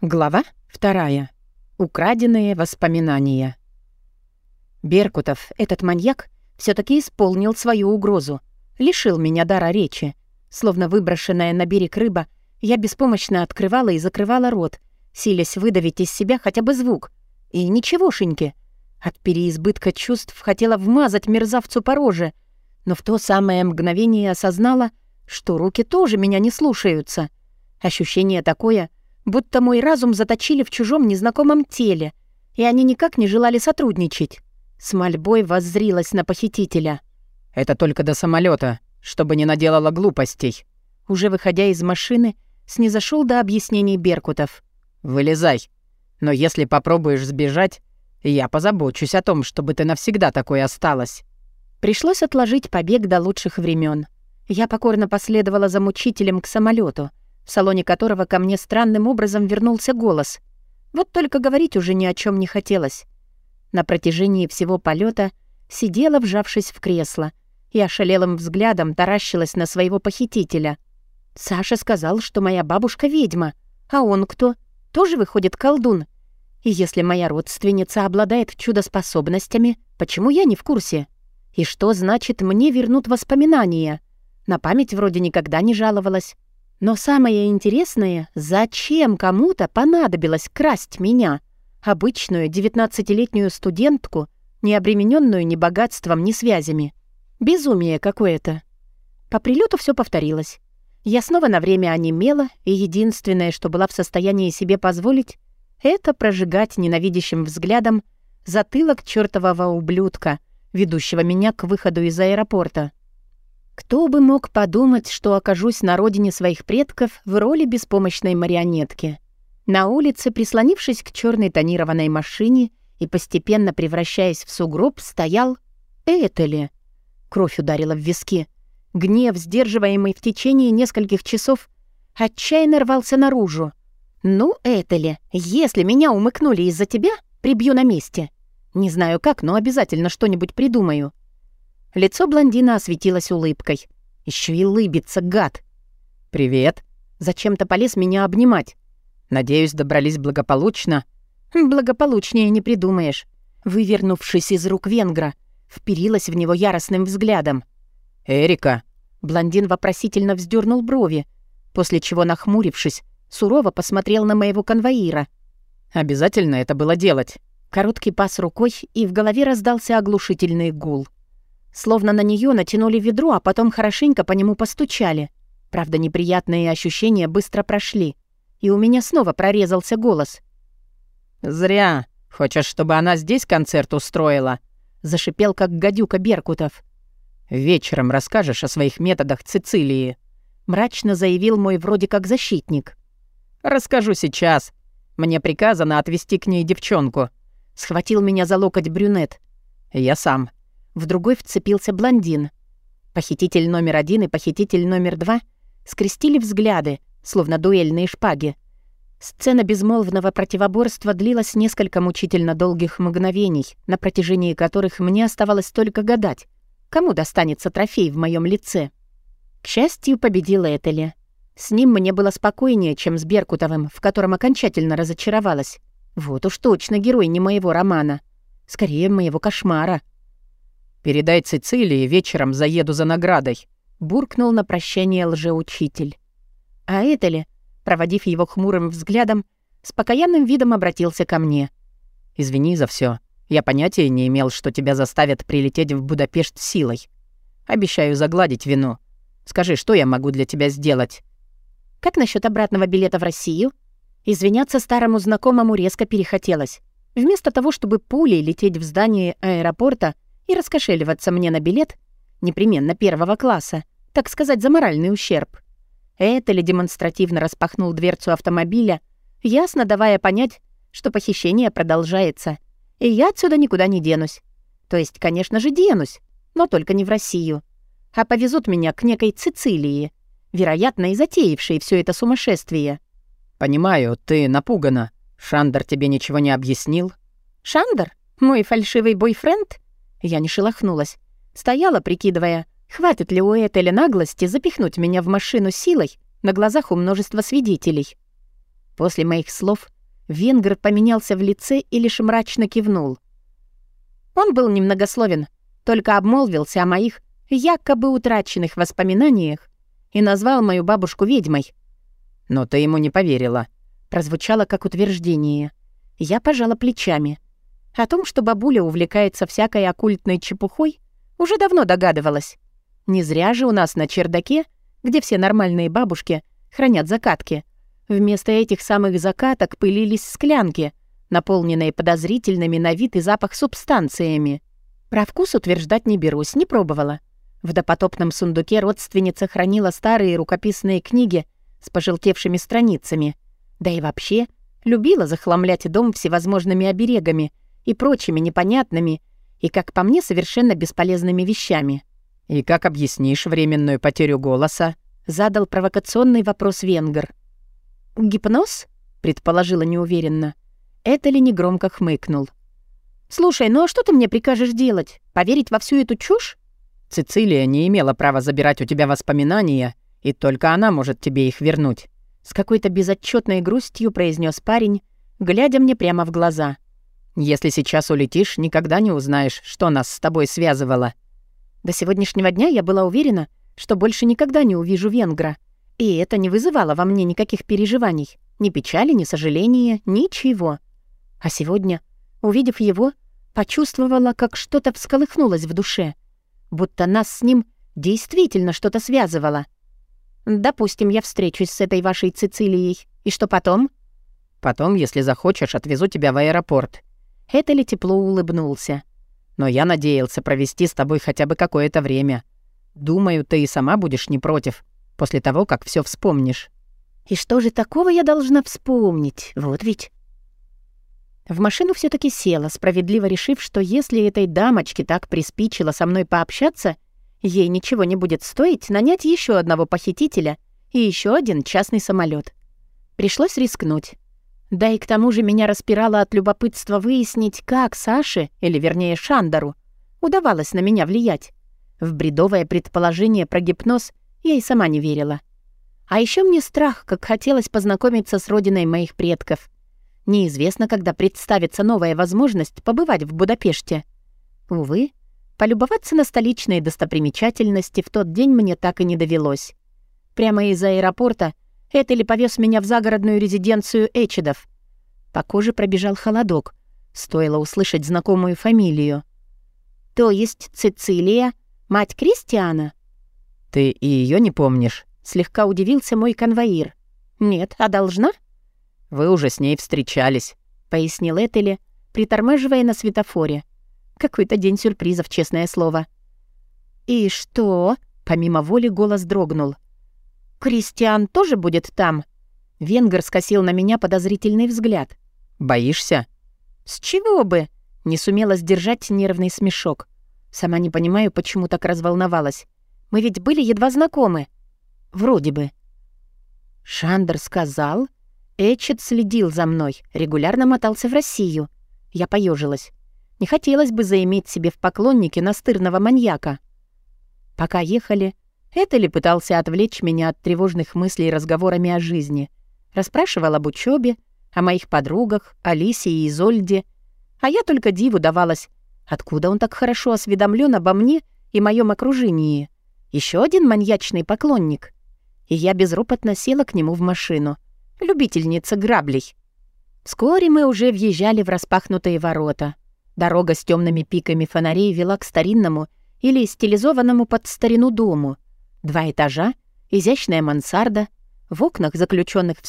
Глава вторая. Украденные воспоминания. Беркутов, этот маньяк, все таки исполнил свою угрозу. Лишил меня дара речи. Словно выброшенная на берег рыба, я беспомощно открывала и закрывала рот, силясь выдавить из себя хотя бы звук. И ничегошеньки. От переизбытка чувств хотела вмазать мерзавцу по роже, но в то самое мгновение осознала, что руки тоже меня не слушаются. Ощущение такое — будто мой разум заточили в чужом незнакомом теле, и они никак не желали сотрудничать. С мольбой воззрилась на похитителя. «Это только до самолета, чтобы не наделала глупостей». Уже выходя из машины, снизошел до объяснений Беркутов. «Вылезай. Но если попробуешь сбежать, я позабочусь о том, чтобы ты навсегда такой осталась». Пришлось отложить побег до лучших времен. Я покорно последовала за мучителем к самолету, в салоне которого ко мне странным образом вернулся голос. Вот только говорить уже ни о чем не хотелось. На протяжении всего полета сидела, вжавшись в кресло, и ошалелым взглядом таращилась на своего похитителя. Саша сказал, что моя бабушка ведьма, а он кто? Тоже выходит колдун. И если моя родственница обладает чудо-способностями, почему я не в курсе? И что значит «мне вернут воспоминания»? На память вроде никогда не жаловалась. Но самое интересное, зачем кому-то понадобилось красть меня, обычную девятнадцатилетнюю студентку, не обремененную ни богатством, ни связями. Безумие какое-то. По прилету все повторилось. Я снова на время онемела, и единственное, что была в состоянии себе позволить, это прожигать ненавидящим взглядом затылок чертового ублюдка, ведущего меня к выходу из аэропорта. Кто бы мог подумать, что окажусь на родине своих предков в роли беспомощной марионетки. На улице, прислонившись к черной тонированной машине и постепенно превращаясь в сугроб, стоял Этели. Кровь ударила в виски. Гнев, сдерживаемый в течение нескольких часов, отчаянно рвался наружу. «Ну, Этели, если меня умыкнули из-за тебя, прибью на месте. Не знаю как, но обязательно что-нибудь придумаю. Лицо блондина осветилось улыбкой. Еще и лыбится, гад. «Привет». Зачем-то полез меня обнимать. «Надеюсь, добрались благополучно». «Благополучнее не придумаешь». Вывернувшись из рук венгра, вперилась в него яростным взглядом. «Эрика». Блондин вопросительно вздернул брови, после чего, нахмурившись, сурово посмотрел на моего конвоира. «Обязательно это было делать». Короткий пас рукой, и в голове раздался оглушительный гул. Словно на нее натянули ведро, а потом хорошенько по нему постучали. Правда, неприятные ощущения быстро прошли. И у меня снова прорезался голос. «Зря. Хочешь, чтобы она здесь концерт устроила?» Зашипел, как гадюка Беркутов. «Вечером расскажешь о своих методах Цицилии», мрачно заявил мой вроде как защитник. «Расскажу сейчас. Мне приказано отвезти к ней девчонку». Схватил меня за локоть брюнет. «Я сам в другой вцепился блондин. Похититель номер один и похититель номер два скрестили взгляды, словно дуэльные шпаги. Сцена безмолвного противоборства длилась несколько мучительно долгих мгновений, на протяжении которых мне оставалось только гадать, кому достанется трофей в моем лице. К счастью, победила Этели. С ним мне было спокойнее, чем с Беркутовым, в котором окончательно разочаровалась. Вот уж точно герой не моего романа. Скорее, моего кошмара. «Передай Цицилии, вечером заеду за наградой», — буркнул на прощание лжеучитель. А Этели, проводив его хмурым взглядом, с покаянным видом обратился ко мне. «Извини за все. Я понятия не имел, что тебя заставят прилететь в Будапешт силой. Обещаю загладить вину. Скажи, что я могу для тебя сделать?» «Как насчет обратного билета в Россию?» Извиняться старому знакомому резко перехотелось. Вместо того, чтобы пулей лететь в здание аэропорта, и раскошеливаться мне на билет, непременно первого класса, так сказать, за моральный ущерб. Это ли демонстративно распахнул дверцу автомобиля, ясно давая понять, что похищение продолжается, и я отсюда никуда не денусь. То есть, конечно же, денусь, но только не в Россию. А повезут меня к некой Цицилии, вероятно, и затеявшей все это сумасшествие. «Понимаю, ты напугана. Шандер тебе ничего не объяснил?» «Шандер? Мой фальшивый бойфренд?» Я не шелохнулась. Стояла, прикидывая, хватит ли у Этеля наглости запихнуть меня в машину силой на глазах у множества свидетелей. После моих слов венгр поменялся в лице и лишь мрачно кивнул. Он был немногословен, только обмолвился о моих якобы утраченных воспоминаниях и назвал мою бабушку ведьмой. «Но ты ему не поверила», — прозвучало как утверждение. Я пожала плечами. О том, что бабуля увлекается всякой оккультной чепухой, уже давно догадывалась. Не зря же у нас на чердаке, где все нормальные бабушки хранят закатки, вместо этих самых закаток пылились склянки, наполненные подозрительными на вид и запах субстанциями. Про вкус утверждать не берусь, не пробовала. В допотопном сундуке родственница хранила старые рукописные книги с пожелтевшими страницами. Да и вообще, любила захламлять дом всевозможными оберегами и прочими непонятными и, как по мне, совершенно бесполезными вещами. «И как объяснишь временную потерю голоса?» — задал провокационный вопрос Венгер. «Гипноз?» — предположила неуверенно. Это ли негромко хмыкнул. «Слушай, ну а что ты мне прикажешь делать? Поверить во всю эту чушь?» Цицилия не имела права забирать у тебя воспоминания, и только она может тебе их вернуть. С какой-то безотчетной грустью произнес парень, глядя мне прямо в глаза. Если сейчас улетишь, никогда не узнаешь, что нас с тобой связывало. До сегодняшнего дня я была уверена, что больше никогда не увижу венгра. И это не вызывало во мне никаких переживаний. Ни печали, ни сожаления, ничего. А сегодня, увидев его, почувствовала, как что-то всколыхнулось в душе — будто нас с ним действительно что-то связывало. Допустим, я встречусь с этой вашей Цицилией. И что потом? Потом, если захочешь, отвезу тебя в аэропорт. Это ли тепло улыбнулся. Но я надеялся провести с тобой хотя бы какое-то время. Думаю, ты и сама будешь не против, после того, как все вспомнишь. И что же такого я должна вспомнить? Вот ведь. В машину все таки села, справедливо решив, что если этой дамочке так приспичило со мной пообщаться, ей ничего не будет стоить нанять еще одного похитителя и еще один частный самолет. Пришлось рискнуть. Да и к тому же меня распирало от любопытства выяснить, как Саше, или вернее Шандару, удавалось на меня влиять. В бредовое предположение про гипноз я и сама не верила. А еще мне страх, как хотелось познакомиться с родиной моих предков — Неизвестно, когда представится новая возможность побывать в Будапеште. Увы, полюбоваться на столичные достопримечательности в тот день мне так и не довелось. Прямо из аэропорта Этели повез меня в загородную резиденцию Эчидов. По коже пробежал холодок. Стоило услышать знакомую фамилию. «То есть Цицилия, мать Кристиана?» «Ты и ее не помнишь?» Слегка удивился мой конвоир. «Нет, а должна?» «Вы уже с ней встречались», — пояснил Этели, притормаживая на светофоре. Какой-то день сюрпризов, честное слово. «И что?» — помимо воли голос дрогнул. «Кристиан тоже будет там?» Венгер скосил на меня подозрительный взгляд. «Боишься?» «С чего бы?» — не сумела сдержать нервный смешок. Сама не понимаю, почему так разволновалась. Мы ведь были едва знакомы. Вроде бы. Шандер сказал, Эчет следил за мной, регулярно мотался в Россию. Я поежилась. Не хотелось бы заиметь себе в поклоннике настырного маньяка. Пока ехали, Этели пытался отвлечь меня от тревожных мыслей разговорами о жизни. Расспрашивал об учебе, о моих подругах, Алисе и Изольде. А я только диву давалась, откуда он так хорошо осведомлен обо мне и моем окружении. Еще один маньячный поклонник. И я безропотно села к нему в машину — любительница граблей. Вскоре мы уже въезжали в распахнутые ворота. Дорога с темными пиками фонарей вела к старинному или стилизованному под старину дому. Два этажа, изящная мансарда, в окнах, заключенных в